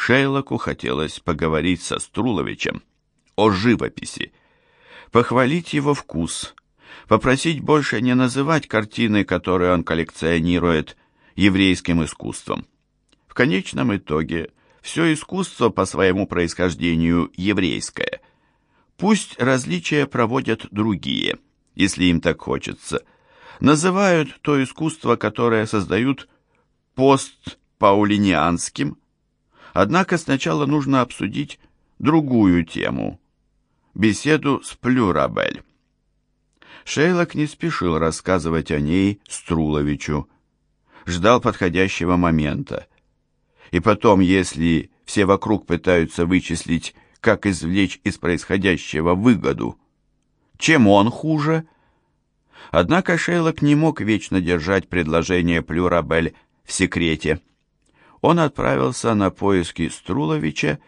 Шейлоку хотелось поговорить со Струловичем о живописи, похвалить его вкус, попросить больше не называть картины, которые он коллекционирует, еврейским искусством. В конечном итоге все искусство по своему происхождению еврейское. Пусть различия проводят другие, если им так хочется. Называют то искусство, которое создают постпаулинианским, Однако сначала нужно обсудить другую тему – беседу с Плюрабель. Шейлок не спешил рассказывать о ней Струловичу. Ждал подходящего момента. И потом, если все вокруг пытаются вычислить, как извлечь из происходящего выгоду, чем он хуже? Однако Шейлок не мог вечно держать предложение Плюрабель в секрете он отправился на поиски Струловича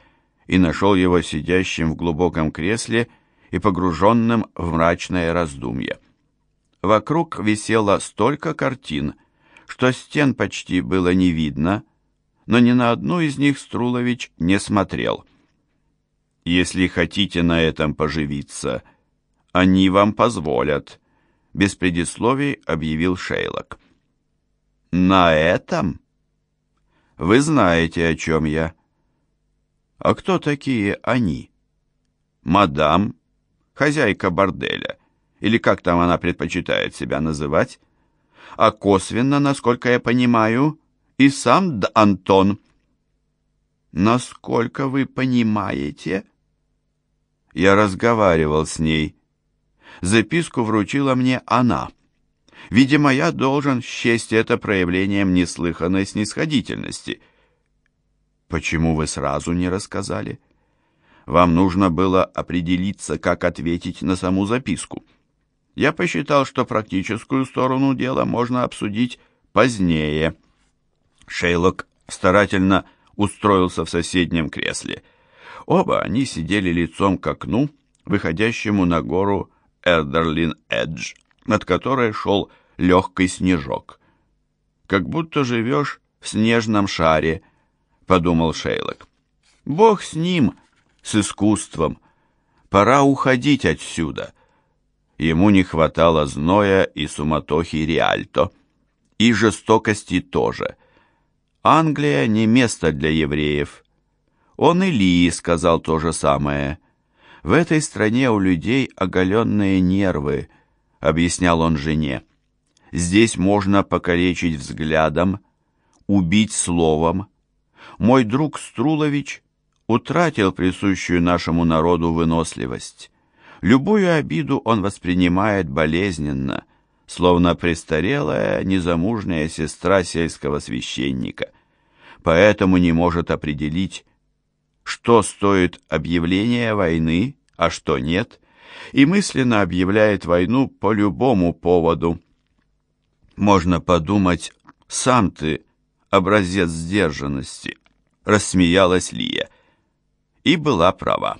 и нашел его сидящим в глубоком кресле и погруженным в мрачное раздумье. Вокруг висело столько картин, что стен почти было не видно, но ни на одну из них Струлович не смотрел. «Если хотите на этом поживиться, они вам позволят», — без предисловий объявил Шейлок. «На этом?» Вы знаете, о чем я. А кто такие они? Мадам, хозяйка борделя, или как там она предпочитает себя называть, а косвенно, насколько я понимаю, и сам Д. Антон. Насколько вы понимаете? Я разговаривал с ней. Записку вручила мне она. Видимо, я должен счесть это проявлением неслыханной снисходительности. Почему вы сразу не рассказали? Вам нужно было определиться, как ответить на саму записку. Я посчитал, что практическую сторону дела можно обсудить позднее. Шейлок старательно устроился в соседнем кресле. Оба они сидели лицом к окну, выходящему на гору Эрдерлин-Эдж над которой шел легкий снежок. «Как будто живешь в снежном шаре», — подумал Шейлок. «Бог с ним, с искусством. Пора уходить отсюда». Ему не хватало зноя и суматохи Риальто. И жестокости тоже. Англия не место для евреев. Он и Ли сказал то же самое. В этой стране у людей оголенные нервы — объяснял он жене. Здесь можно покалечить взглядом, убить словом. Мой друг Струлович утратил присущую нашему народу выносливость. Любую обиду он воспринимает болезненно, словно престарелая незамужняя сестра сельского священника. Поэтому не может определить, что стоит объявление войны, а что нет, и мысленно объявляет войну по любому поводу. Можно подумать, сам ты образец сдержанности, рассмеялась Лия. И была права.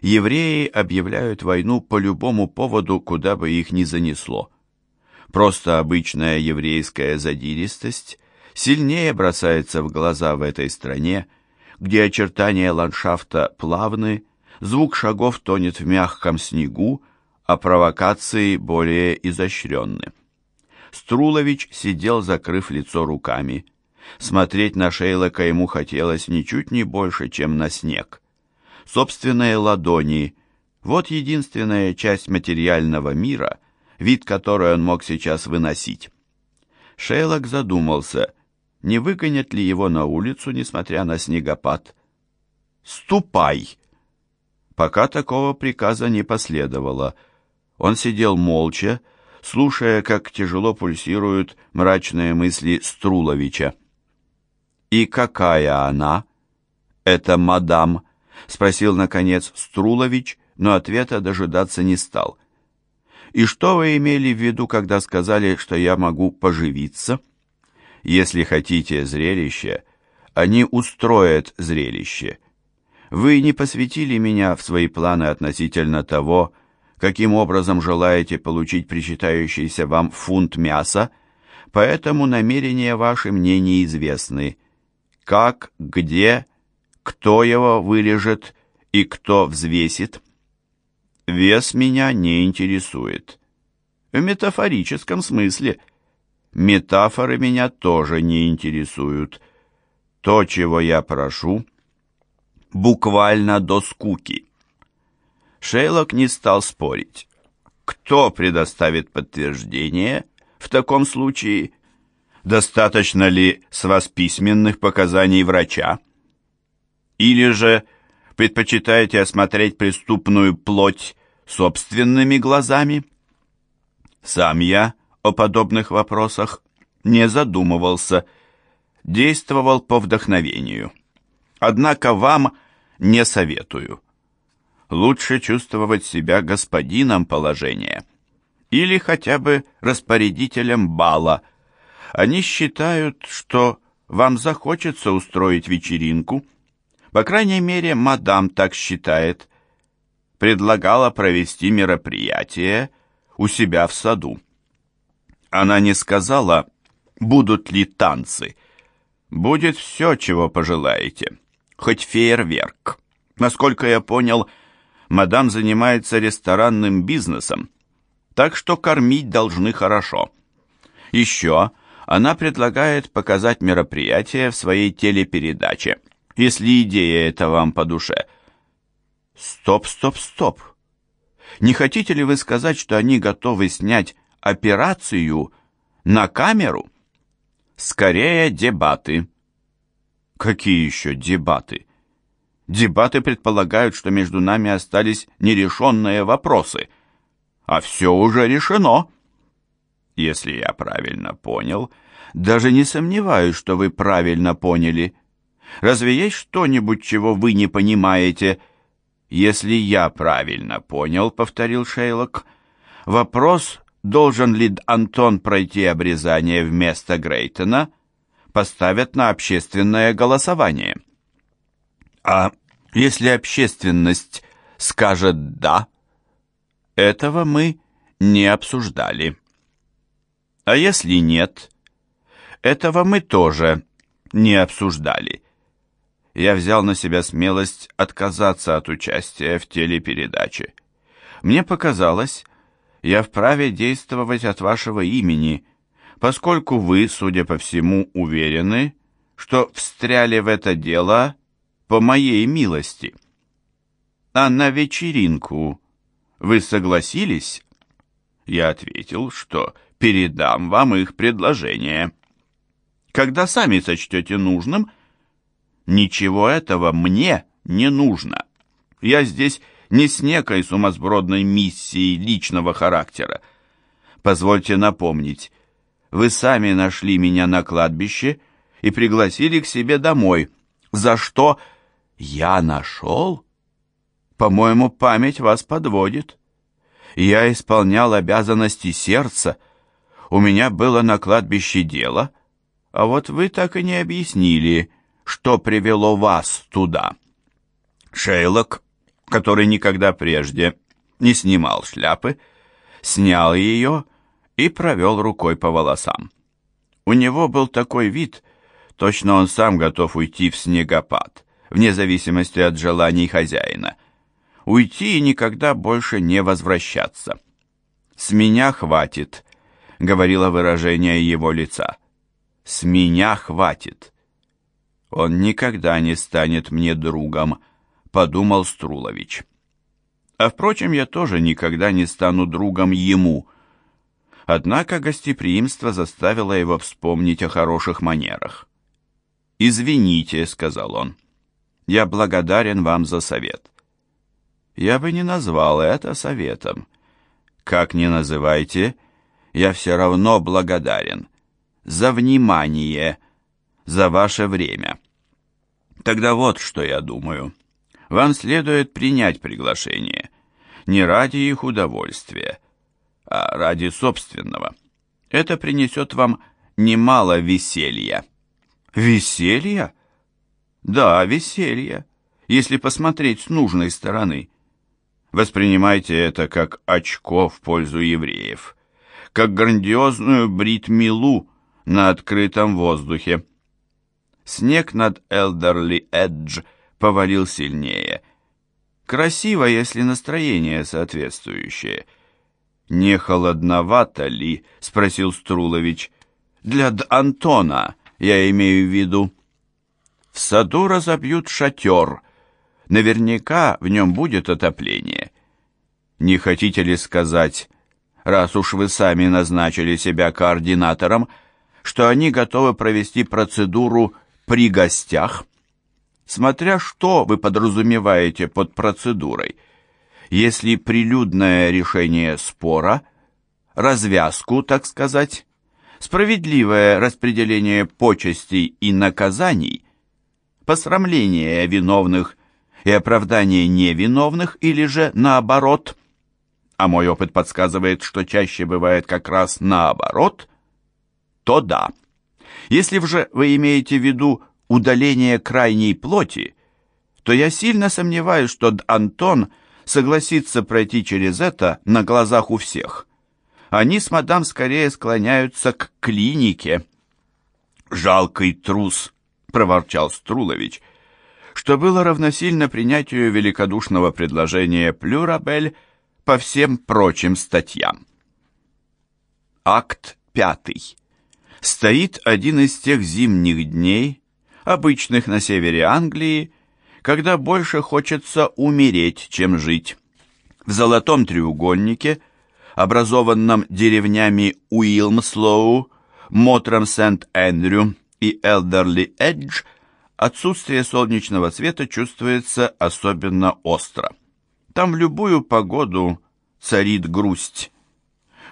Евреи объявляют войну по любому поводу, куда бы их ни занесло. Просто обычная еврейская задиристость сильнее бросается в глаза в этой стране, где очертания ландшафта плавны, Звук шагов тонет в мягком снегу, а провокации более изощренны. Струлович сидел, закрыв лицо руками. Смотреть на Шейлока ему хотелось ничуть не больше, чем на снег. Собственные ладони — вот единственная часть материального мира, вид которой он мог сейчас выносить. Шейлок задумался, не выгонят ли его на улицу, несмотря на снегопад. «Ступай!» Пока такого приказа не последовало. Он сидел молча, слушая, как тяжело пульсируют мрачные мысли Струловича. «И какая она?» «Это мадам?» — спросил, наконец, Струлович, но ответа дожидаться не стал. «И что вы имели в виду, когда сказали, что я могу поживиться?» «Если хотите зрелище, они устроят зрелище. Вы не посвятили меня в свои планы относительно того, каким образом желаете получить причитающийся вам фунт мяса, поэтому намерения ваши мне неизвестны. Как, где, Кто его вырежет и кто взвесит? Вес меня не интересует. В метафорическом смысле. Метафоры меня тоже не интересуют. То, чего я прошу, буквально до скуки. Шейлок не стал спорить. Кто предоставит подтверждение в таком случае? Достаточно ли с вас письменных показаний врача? Или же предпочитаете осмотреть преступную плоть собственными глазами? Сам я о подобных вопросах не задумывался, действовал по вдохновению. Однако вам не советую. Лучше чувствовать себя господином положения или хотя бы распорядителем бала. Они считают, что вам захочется устроить вечеринку. По крайней мере, мадам так считает. Предлагала провести мероприятие у себя в саду. Она не сказала, будут ли танцы. Будет все, чего пожелаете хоть фейерверк. Насколько я понял, мадам занимается ресторанным бизнесом, так что кормить должны хорошо. Еще она предлагает показать мероприятие в своей телепередаче, если идея эта вам по душе. Стоп, стоп, стоп. Не хотите ли вы сказать, что они готовы снять операцию на камеру? Скорее дебаты. Какие еще дебаты? Дебаты предполагают, что между нами остались нерешенные вопросы, а все уже решено. Если я правильно понял, даже не сомневаюсь, что вы правильно поняли. Разве есть что-нибудь, чего вы не понимаете? Если я правильно понял, повторил Шейлок, вопрос, должен ли Антон пройти обрезание вместо Грейтона — поставят на общественное голосование. А если общественность скажет «да», этого мы не обсуждали. А если нет, этого мы тоже не обсуждали. Я взял на себя смелость отказаться от участия в телепередаче. Мне показалось, я вправе действовать от вашего имени – поскольку вы, судя по всему, уверены, что встряли в это дело по моей милости. А на вечеринку вы согласились? Я ответил, что передам вам их предложение. Когда сами сочтете нужным, ничего этого мне не нужно. Я здесь не с некой сумасбродной миссией личного характера. Позвольте напомнить, вы сами нашли меня на кладбище и пригласили к себе домой. За что я нашел? По-моему, память вас подводит. Я исполнял обязанности сердца. У меня было на кладбище дело, а вот вы так и не объяснили, что привело вас туда. Шейлок, который никогда прежде не снимал шляпы, снял ее и провел рукой по волосам. У него был такой вид, точно он сам готов уйти в снегопад, вне зависимости от желаний хозяина. Уйти и никогда больше не возвращаться. «С меня хватит», — говорило выражение его лица. «С меня хватит». «Он никогда не станет мне другом», — подумал Струлович. «А впрочем, я тоже никогда не стану другом ему», — Однако гостеприимство заставило его вспомнить о хороших манерах. «Извините», — сказал он, — «я благодарен вам за совет». Я бы не назвал это советом. Как ни называйте, я все равно благодарен. За внимание, за ваше время. Тогда вот что я думаю. Вам следует принять приглашение. Не ради их удовольствия, а ради собственного. Это принесет вам немало веселья. Веселья? Да, веселья, если посмотреть с нужной стороны. Воспринимайте это как очко в пользу евреев, как грандиозную бритмилу на открытом воздухе. Снег над Элдерли-Эдж повалил сильнее. Красиво, если настроение соответствующее. «Не холодновато ли?» — спросил Струлович. «Для Д Антона, я имею в виду». «В саду разобьют шатер. Наверняка в нем будет отопление. Не хотите ли сказать, раз уж вы сами назначили себя координатором, что они готовы провести процедуру при гостях?» Смотря что вы подразумеваете под процедурой. Если прилюдное решение спора, развязку, так сказать, справедливое распределение почестей и наказаний, посрамление виновных и оправдание невиновных или же наоборот, а мой опыт подсказывает, что чаще бывает как раз наоборот, то да. Если же вы имеете в виду удаление крайней плоти, то я сильно сомневаюсь, что Антон согласится пройти через это на глазах у всех. Они с мадам скорее склоняются к клинике. «Жалкий трус», — проворчал Струлович, что было равносильно принятию великодушного предложения Плюрабель по всем прочим статьям. Акт пятый. Стоит один из тех зимних дней, обычных на севере Англии, когда больше хочется умереть, чем жить. В золотом треугольнике, образованном деревнями Уилмслоу, Мотром Сент-Эндрю и Элдерли-Эдж, отсутствие солнечного света чувствуется особенно остро. Там в любую погоду царит грусть.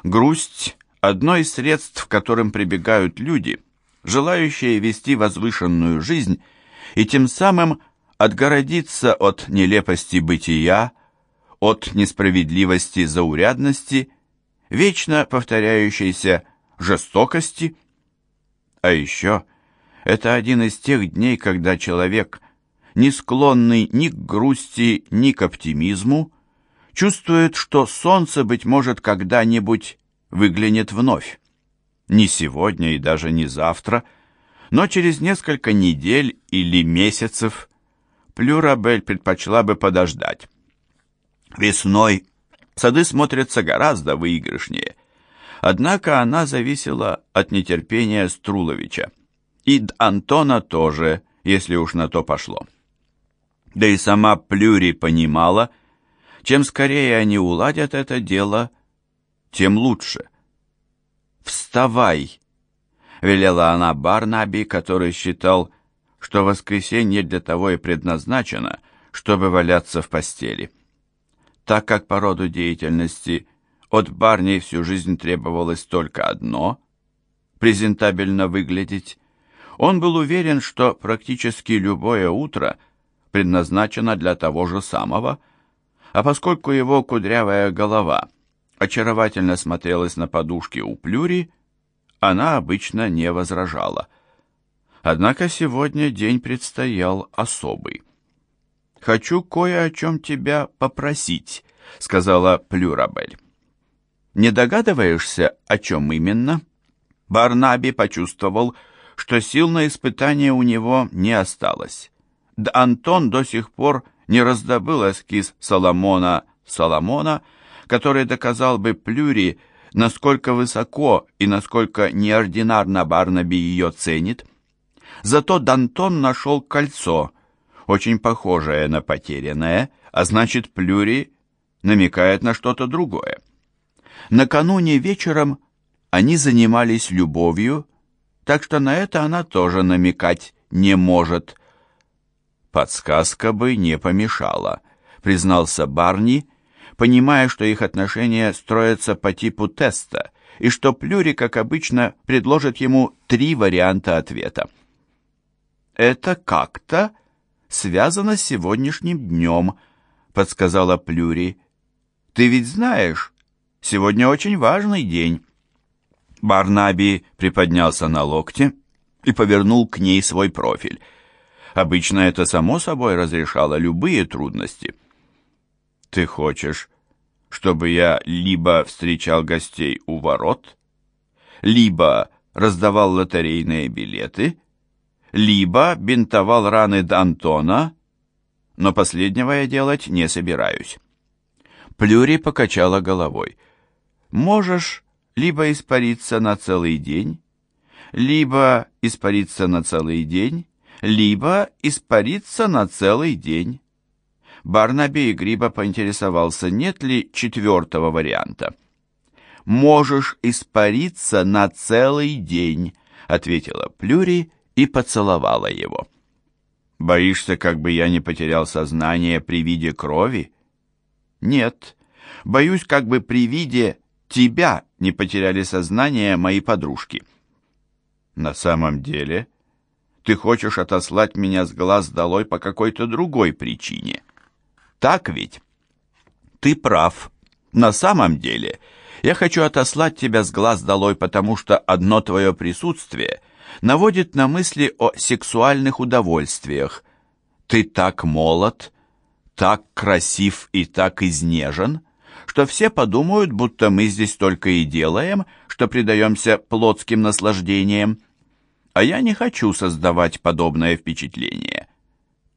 Грусть – одно из средств, к которым прибегают люди – желающие вести возвышенную жизнь и тем самым отгородиться от нелепости бытия, от несправедливости заурядности, вечно повторяющейся жестокости. А еще это один из тех дней, когда человек, не склонный ни к грусти, ни к оптимизму, чувствует, что солнце, быть может, когда-нибудь выглянет вновь не сегодня и даже не завтра, но через несколько недель или месяцев Плюрабель предпочла бы подождать. Весной сады смотрятся гораздо выигрышнее. Однако она зависела от нетерпения Струловича. И Антона тоже, если уж на то пошло. Да и сама Плюри понимала, чем скорее они уладят это дело, тем лучше. «Вставай!» — велела она Барнаби, который считал, что воскресенье для того и предназначено, чтобы валяться в постели. Так как по роду деятельности от Барни всю жизнь требовалось только одно — презентабельно выглядеть, он был уверен, что практически любое утро предназначено для того же самого, а поскольку его кудрявая голова очаровательно смотрелась на подушке у Плюри, она обычно не возражала. Однако сегодня день предстоял особый. «Хочу кое о чем тебя попросить», — сказала Плюрабель. «Не догадываешься, о чем именно?» Барнаби почувствовал, что сил на испытание у него не осталось. Да Антон до сих пор не раздобыл эскиз Соломона Соломона, который доказал бы Плюри, насколько высоко и насколько неординарно Барнаби ее ценит. Зато Дантон нашел кольцо, очень похожее на потерянное, а значит, Плюри намекает на что-то другое. Накануне вечером они занимались любовью, так что на это она тоже намекать не может. Подсказка бы не помешала, признался Барни, понимая, что их отношения строятся по типу теста, и что Плюри, как обычно, предложит ему три варианта ответа. «Это как-то связано с сегодняшним днем», — подсказала Плюри. «Ты ведь знаешь, сегодня очень важный день». Барнаби приподнялся на локте и повернул к ней свой профиль. Обычно это само собой разрешало любые трудности. «Ты хочешь, чтобы я либо встречал гостей у ворот, либо раздавал лотерейные билеты, либо бинтовал раны Д'Антона, но последнего я делать не собираюсь. Плюри покачала головой. Можешь либо испариться на целый день, либо испариться на целый день, либо испариться на целый день. Барнаби игриво поинтересовался, нет ли четвертого варианта. «Можешь испариться на целый день», — ответила Плюри и поцеловала его. «Боишься, как бы я не потерял сознание при виде крови?» «Нет, боюсь, как бы при виде тебя не потеряли сознание мои подружки». «На самом деле, ты хочешь отослать меня с глаз долой по какой-то другой причине. Так ведь?» «Ты прав. На самом деле, я хочу отослать тебя с глаз долой, потому что одно твое присутствие наводит на мысли о сексуальных удовольствиях. Ты так молод, так красив и так изнежен, что все подумают, будто мы здесь только и делаем, что предаемся плотским наслаждениям. А я не хочу создавать подобное впечатление.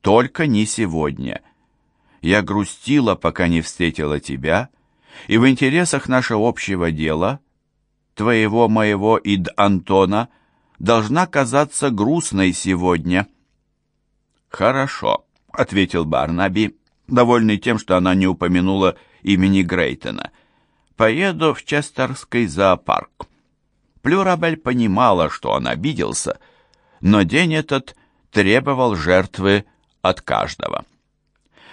Только не сегодня. Я грустила, пока не встретила тебя, и в интересах нашего общего дела, твоего, моего и Д. Антона, должна казаться грустной сегодня». «Хорошо», — ответил Барнаби, довольный тем, что она не упомянула имени Грейтона. «Поеду в Честерский зоопарк». Плюрабель понимала, что он обиделся, но день этот требовал жертвы от каждого.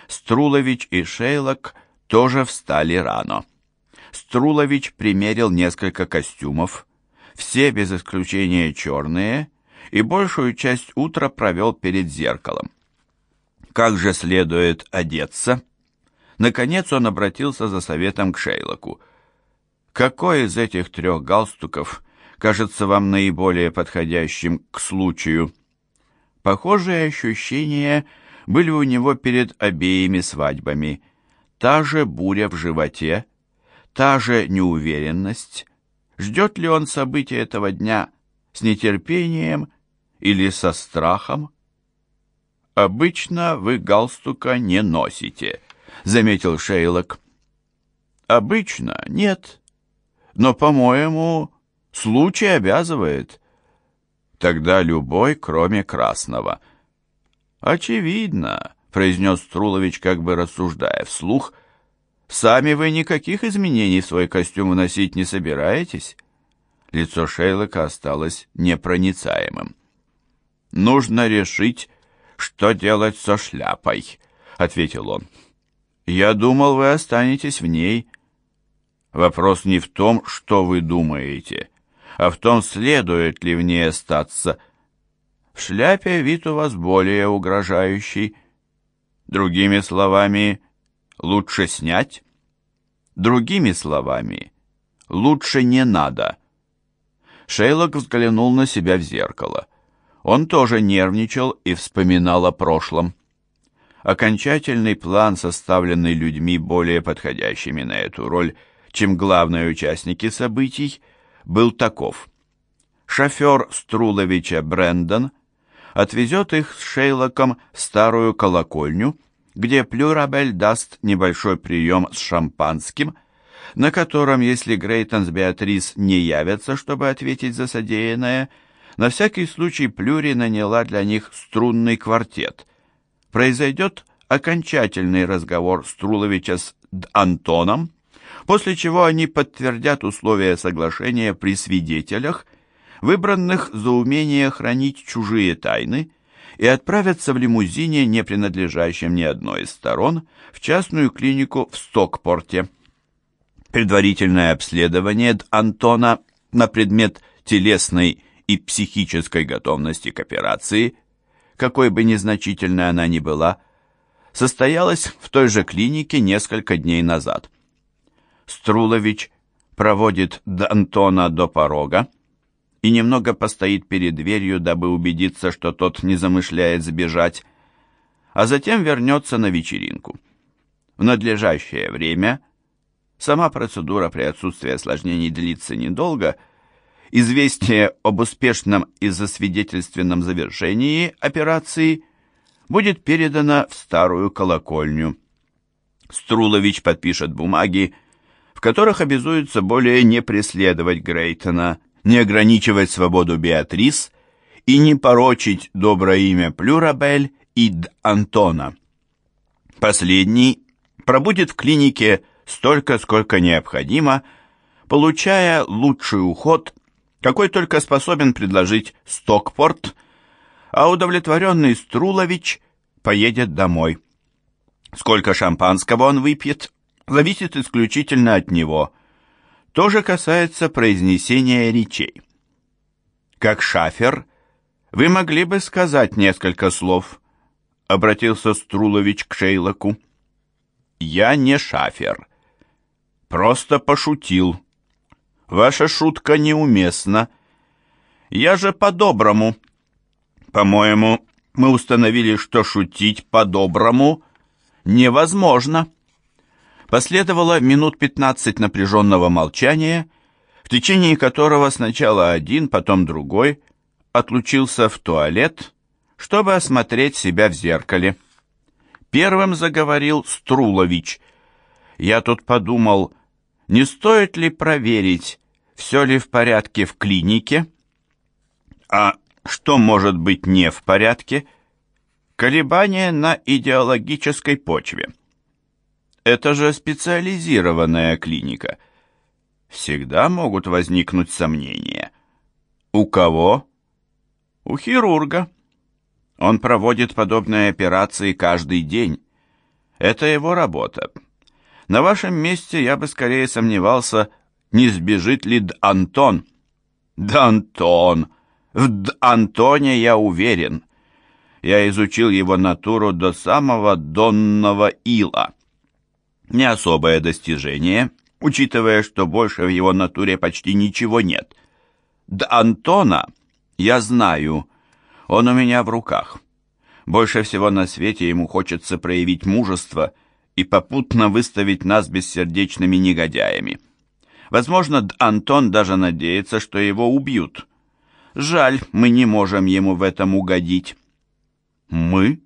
Струлович и Шейлок тоже встали рано. Струлович примерил несколько костюмов, все без исключения черные, и большую часть утра провел перед зеркалом. Как же следует одеться? Наконец он обратился за советом к Шейлоку. «Какой из этих трех галстуков кажется вам наиболее подходящим к случаю?» Похожие ощущения были у него перед обеими свадьбами – Та же буря в животе, та же неуверенность. Ждет ли он события этого дня с нетерпением или со страхом? «Обычно вы галстука не носите», — заметил Шейлок. «Обычно нет, но, по-моему, случай обязывает. Тогда любой, кроме красного». «Очевидно», произнес Трулович, как бы рассуждая вслух. «Сами вы никаких изменений в свой костюм вносить не собираетесь?» Лицо Шейлока осталось непроницаемым. «Нужно решить, что делать со шляпой», — ответил он. «Я думал, вы останетесь в ней». «Вопрос не в том, что вы думаете, а в том, следует ли в ней остаться». «В шляпе вид у вас более угрожающий», Другими словами, лучше снять? Другими словами, лучше не надо. Шейлок взглянул на себя в зеркало. Он тоже нервничал и вспоминал о прошлом. Окончательный план, составленный людьми более подходящими на эту роль, чем главные участники событий, был таков. Шофер Струловича Брэндон отвезет их с Шейлоком в старую колокольню, где Плюрабель даст небольшой прием с шампанским, на котором, если Грейтон с Беатрис не явятся, чтобы ответить за содеянное, на всякий случай Плюри наняла для них струнный квартет. Произойдет окончательный разговор Струловича с Антоном, после чего они подтвердят условия соглашения при свидетелях – выбранных за умение хранить чужие тайны, и отправятся в лимузине, не принадлежащем ни одной из сторон, в частную клинику в Стокпорте. Предварительное обследование Антона на предмет телесной и психической готовности к операции, какой бы незначительной она ни была, состоялось в той же клинике несколько дней назад. Струлович проводит Антона до порога, и немного постоит перед дверью, дабы убедиться, что тот не замышляет сбежать, а затем вернется на вечеринку. В надлежащее время, сама процедура при отсутствии осложнений длится недолго, известие об успешном и засвидетельственном завершении операции будет передано в старую колокольню. Струлович подпишет бумаги, в которых обязуется более не преследовать Грейтона, не ограничивать свободу Беатрис и не порочить доброе имя Плюрабель и Д. Антона. Последний пробудет в клинике столько, сколько необходимо, получая лучший уход, какой только способен предложить Стокпорт, а удовлетворенный Струлович поедет домой. Сколько шампанского он выпьет, зависит исключительно от него. То же касается произнесения речей. Как шафер, вы могли бы сказать несколько слов, обратился Струлович к Шейлоку. Я не шафер. Просто пошутил. Ваша шутка неуместна. Я же по-доброму. По-моему, мы установили, что шутить по-доброму невозможно. Последовало минут пятнадцать напряженного молчания, в течение которого сначала один, потом другой отлучился в туалет, чтобы осмотреть себя в зеркале. Первым заговорил Струлович. Я тут подумал, не стоит ли проверить, все ли в порядке в клинике? А что может быть не в порядке? Колебания на идеологической почве. Это же специализированная клиника. Всегда могут возникнуть сомнения. У кого? У хирурга. Он проводит подобные операции каждый день. Это его работа. На вашем месте я бы скорее сомневался, не сбежит ли Д. Антон. Да Антон! В Д. Антоне я уверен. Я изучил его натуру до самого донного ила. Не особое достижение, учитывая, что больше в его натуре почти ничего нет. Д. Антона я знаю, он у меня в руках. Больше всего на свете ему хочется проявить мужество и попутно выставить нас бессердечными негодяями. Возможно, Антон даже надеется, что его убьют. Жаль, мы не можем ему в этом угодить. Мы?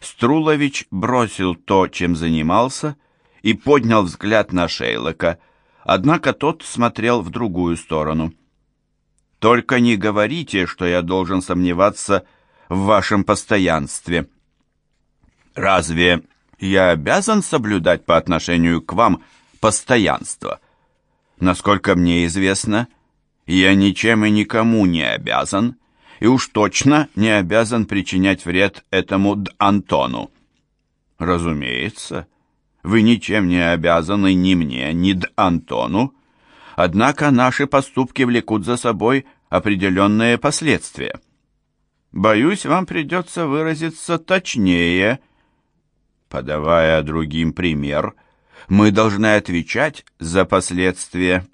Струлович бросил то, чем занимался, и поднял взгляд на Шейлока, однако тот смотрел в другую сторону. «Только не говорите, что я должен сомневаться в вашем постоянстве». «Разве я обязан соблюдать по отношению к вам постоянство?» Насколько мне известно, я ничем и никому не обязан, и уж точно не обязан причинять вред этому Д. Антону. Разумеется, вы ничем не обязаны ни мне, ни Д. Антону, однако наши поступки влекут за собой определенные последствия. Боюсь, вам придется выразиться точнее, подавая другим пример – мы должны отвечать за последствия.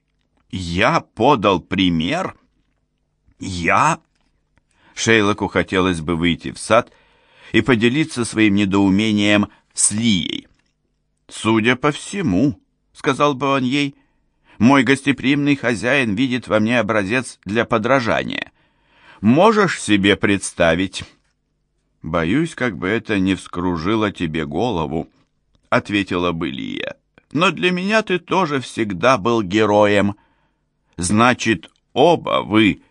Я подал пример? Я? Шейлоку хотелось бы выйти в сад и поделиться своим недоумением с Лией. «Судя по всему», — сказал бы он ей, — «мой гостеприимный хозяин видит во мне образец для подражания. Можешь себе представить?» «Боюсь, как бы это не вскружило тебе голову», — ответила бы Лия. «Но для меня ты тоже всегда был героем. Значит, оба вы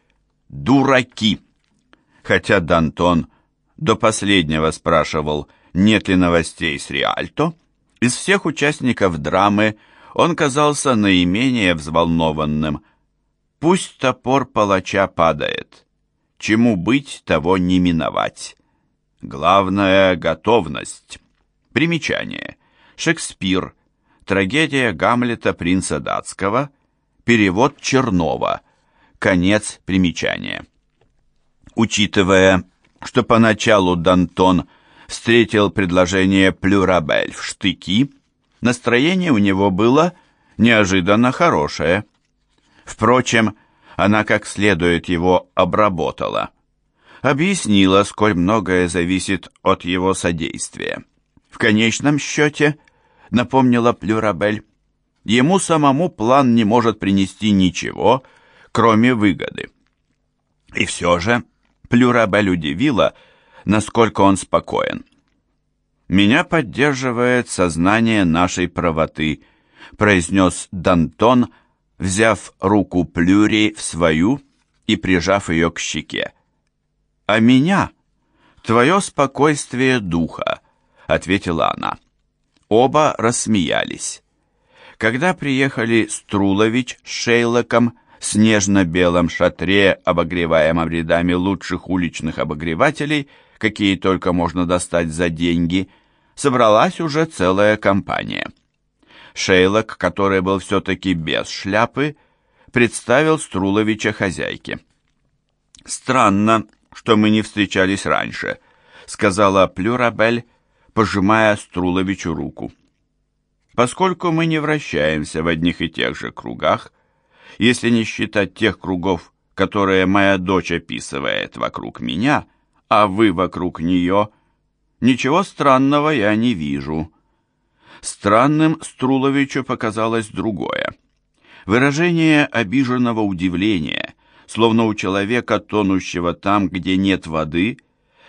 дураки». Хотя Дантон до последнего спрашивал, нет ли новостей с Риальто, из всех участников драмы он казался наименее взволнованным. «Пусть топор палача падает. Чему быть, того не миновать. Главное — готовность». Примечание. Шекспир. Трагедия Гамлета принца датского. Перевод Чернова. Конец примечания. Учитывая, что поначалу Дантон встретил предложение Плюрабель в штыки, настроение у него было неожиданно хорошее. Впрочем, она как следует его обработала. Объяснила, сколь многое зависит от его содействия. В конечном счете, напомнила Плюрабель, ему самому план не может принести ничего, кроме выгоды. И все же Плюрабель удивила, насколько он спокоен. «Меня поддерживает сознание нашей правоты», — произнес Дантон, взяв руку Плюри в свою и прижав ее к щеке. «А меня — твое спокойствие духа», — ответила она. Оба рассмеялись. Когда приехали Струлович с Шейлоком в снежно-белом шатре, обогреваемом рядами лучших уличных обогревателей, какие только можно достать за деньги, собралась уже целая компания. Шейлок, который был все-таки без шляпы, представил Струловича хозяйке. «Странно, что мы не встречались раньше», — сказала Плюрабель, пожимая Струловичу руку. «Поскольку мы не вращаемся в одних и тех же кругах, если не считать тех кругов, которые моя дочь описывает вокруг меня, а вы вокруг нее, ничего странного я не вижу». Странным Струловичу показалось другое. Выражение обиженного удивления, словно у человека, тонущего там, где нет воды,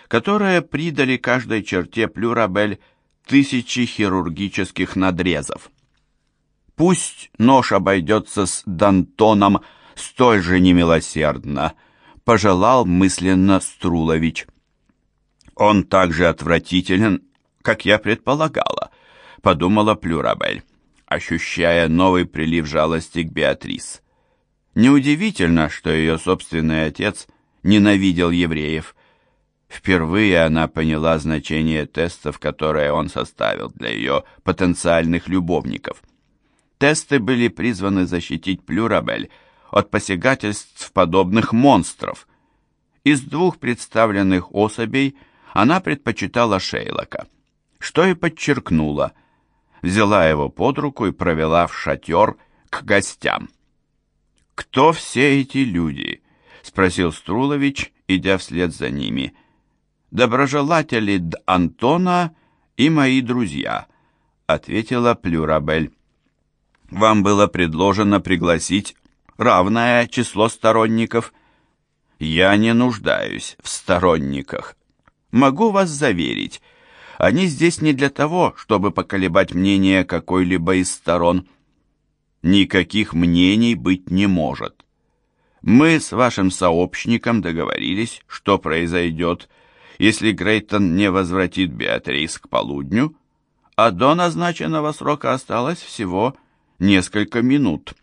которое придали каждой черте плюрабель тысячи хирургических надрезов. Пусть нож обойдется с Дантоном столь же немилосердно, пожелал мысленно Струлович. Он также отвратителен, как я предполагала, подумала Плюрабель, ощущая новый прилив жалости к Беатрис. Неудивительно, что ее собственный отец ненавидел евреев. Впервые она поняла значение тестов, которые он составил для ее потенциальных любовников. Тесты были призваны защитить Плюрабель от посягательств подобных монстров. Из двух представленных особей она предпочитала Шейлока, что и подчеркнула – взяла его под руку и провела в шатер к гостям. «Кто все эти люди?» — спросил Струлович, идя вслед за ними. «Доброжелатели Д. Антона и мои друзья», — ответила Плюрабель. «Вам было предложено пригласить равное число сторонников». «Я не нуждаюсь в сторонниках. Могу вас заверить, они здесь не для того, чтобы поколебать мнение какой-либо из сторон. Никаких мнений быть не может. Мы с вашим сообщником договорились, что произойдет, если Грейтон не возвратит Беатрис к полудню, а до назначенного срока осталось всего несколько минут.